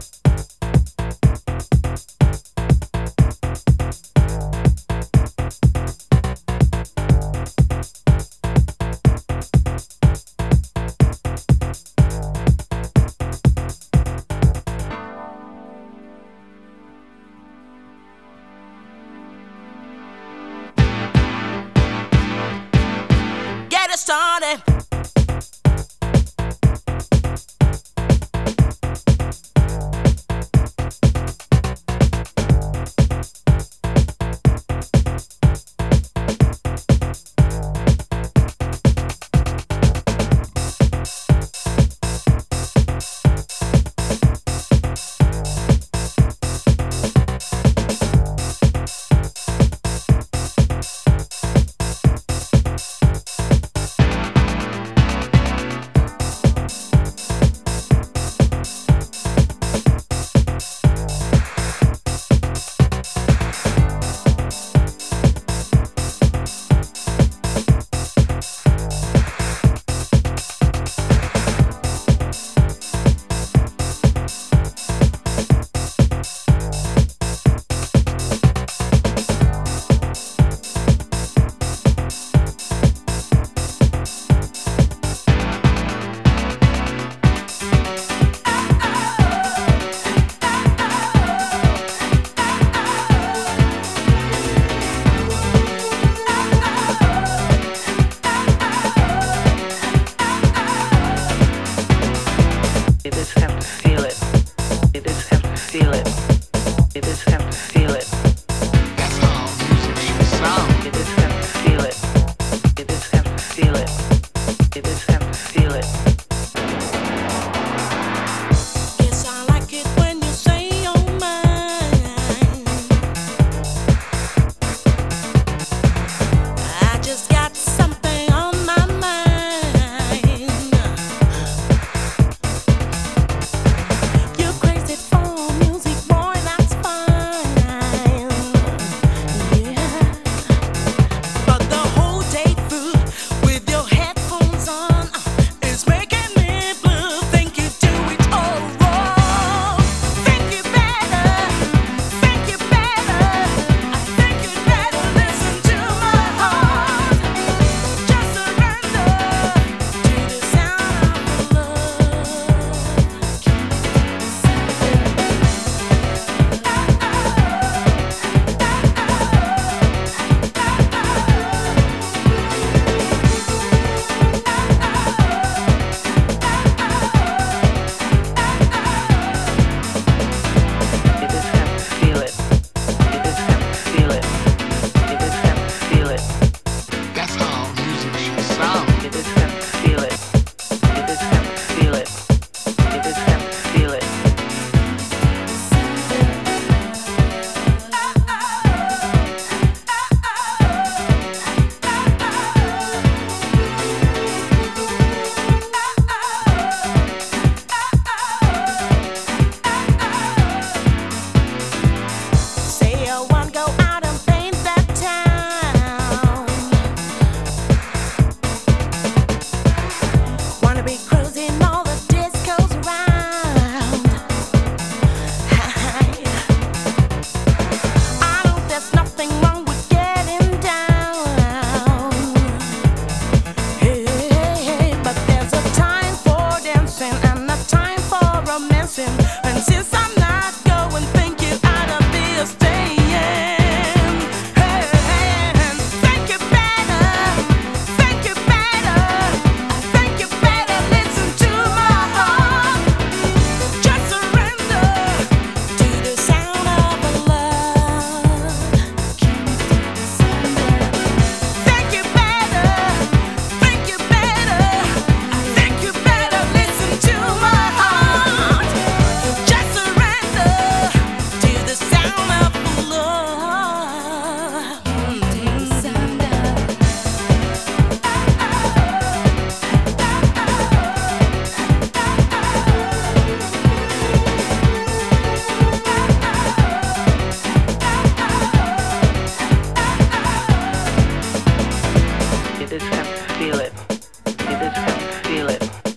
you feel it. You just can feel it.